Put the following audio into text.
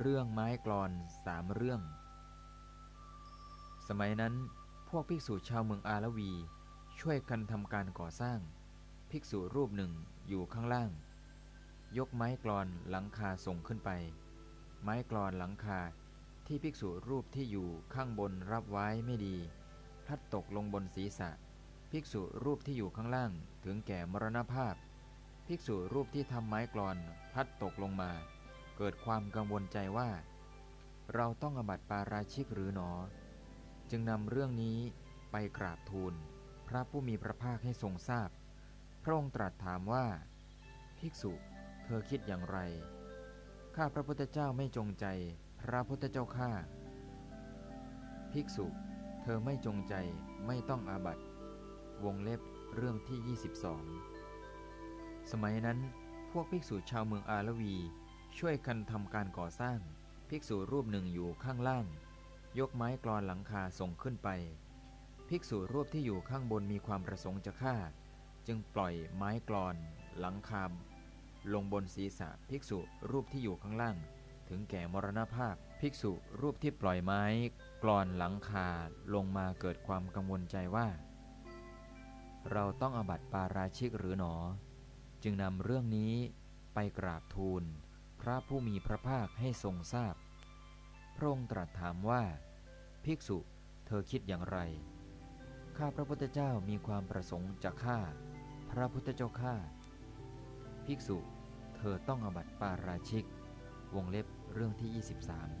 เรื่องไม้กลอนสามเรื่อง สมัยนั้นพวกภิกษุชาวเมืองอาลวี ช่วยกันทำการก่อสร้าง ภิกษุรูปหนึ่งอยู่ข้างล่าง ยกไม้กลอนหลังคาส่งขึ้นไป ไม้กลอนหลังคาที่ภิกษุรูปที่อยู่ข้างบนรับไว้ไม่ดี พลัดตกลงบนศีรษะ ภิกษุรูปที่อยู่ข้างล่างถึงแก่มรณภาพ ภิกษุรูปที่ทำไม้กลอนพลัดตกลงมา เกิดความกังวลใจว่า เราต้องอบัติปาราชิกหรือหนอ จึงนำเรื่องนี้ไปกราบทูล พระผู้มีพระภาคให้ทรงทราบพระองค์ตรัสถามว่า ภิกษุ เธอคิดอย่างไร ข้าพระพุทธเจ้าไม่จงใจ พระพุทธเจ้าข้าภิกษุ เธอไม่จงใจไม่ต้องอาบัติ วงเล็บเรื่องที่ 22 สมัยนั้นพวกภิกษุชาวเมืองอาลวี ช่วยกันทำการก่อสร้าง ภิกษุรูปหนึ่งอยู่ข้างล่าง ยกไม้กรอนหลังคาส่งขึ้นไป ภิกษุรูปที่อยู่ข้างบนมีความประสงค์จะฆ่า จึงปล่อยไม้กรอนหลังคาลงบนศีรษะภิกษุรูปที่อยู่ข้างล่าง ถึงแก่มรณภาพ ภิกษุรูปที่ปล่อยไม้กรอนหลังคาลงมาเกิดความกังวลใจว่า เราต้องอบัติปาราชิกหรือหนอ จึงนำเรื่องนี้ไปกราบทูล พระผู้มีพระภาคให้ทรงทราบพระองค์ตรัสถามว่า ภิกษุเธอคิดอย่างไร ข้าพระพุทธเจ้ามีความประสงค์จะฆ่า พระพุทธเจ้าข้าภิกษุ เธอต้องอบัติปาราชิก วงเล็บเรื่องที่ 23